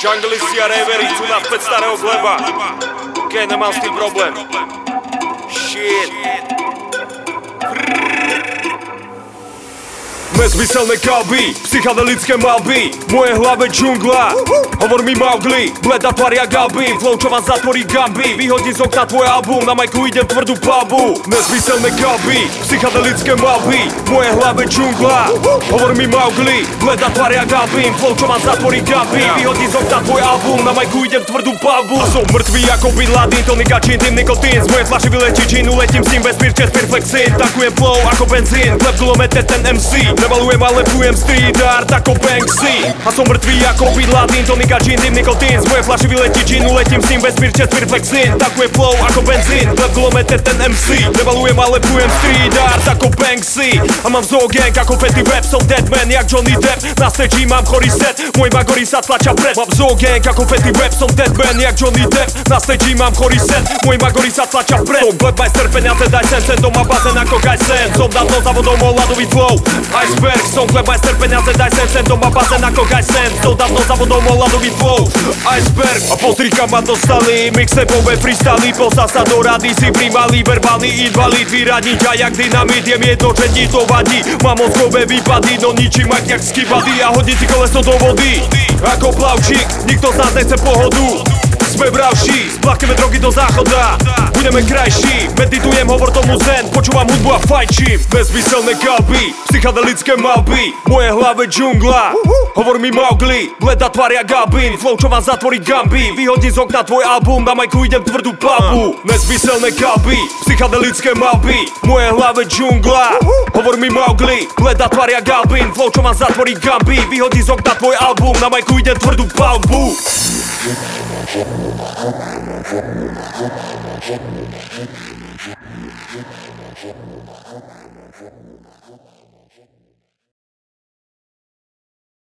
Junglisti a raveri chcú naspäť starého chleba. Keď nemám s tým problém. Shit Nezmyselné kalby, psychadelické malby Moje hlave džungla, hovor mi Mowgli Bleda paria galby, flow čo vám zatvorí gamby. Vyhodí z okna tvoj album, na majku idem tvrdú palbu Nezmyselné kalby, psychadelické malby Moje hlave džungla, hovor mi Mowgli Bleda paria galby, flow čo vám zatvorí gamby. Vyhodí z okna tvoj album, na majku idem tvrdú palbu A som mŕtvý ako Bin Laden, tonika čin, tým nikotín. Z mojej flaše vyletí džinu, letím s ním vesmír, čest, perflexin Tankujem flow ako benzín, klep kulomete ten MC Nemalujem, ale plujem street art ako Banksy A som mŕtvý ako Bin Laden, tonika gin, tým nikotín. Z mojej flaše vyletí džinu, letím s ním vesmír, čest, perflexin Tankujem flow ako benzín, klep kulomete ten MC Nemalujem, ale plujem street art ako Banksy A mám zoo gang ako Fetty Web, som deadman jak Johnny Depp. Na stage mám chorý set, môj bagory sa tlača pred. Mám zoo gang ako Fetty Web, som deadman jak Johnny Depp. Na stage mám chorý set, môj bagory sa tlača pred. Som Glebmeister, peniaze daj sen, sen doma bazén ako Gajsen Som dávno za vodou môj flow Iceberg, som Glebmeister, peniaze daj sen, sen doma bazén ako Gajsen Som dávno za vodou môj ľadový flow Iceberg, a pozri kam ma dostali Mixtapeové freestyly, posá sa do rady Si primali verbálny invalid, vyradiť a jak dynamit Jem jedno, že ti to vadí. Mám mozgové výpady, no ničím ak jak skybady A hodí si koleso do vody Ako plavčík, nikto z nás nechce pohodu sme bravší, splakneme drogy do záchoda. Budeme krajší, meditujem, hovor tomu zen. Počúvam hudbu a fajčím. Nezmyselné kalby, psychadelické malby. Moje hlave džungla Hovor mi Mowgli, bleda tvária Gabin Flow čo vám zatvorí gamby Vyhodí z okna tvoj album, na majku idem tvrdú palbu Nezmyselné kalby, psychadelické malby. Moje hlave džungla Hovor mi Mowgli, bleda tvária Gabin Flow čo vám zatvorí gamby Vyhodí z okna tvoj album, na majku idem tvrdú palbu Thank you.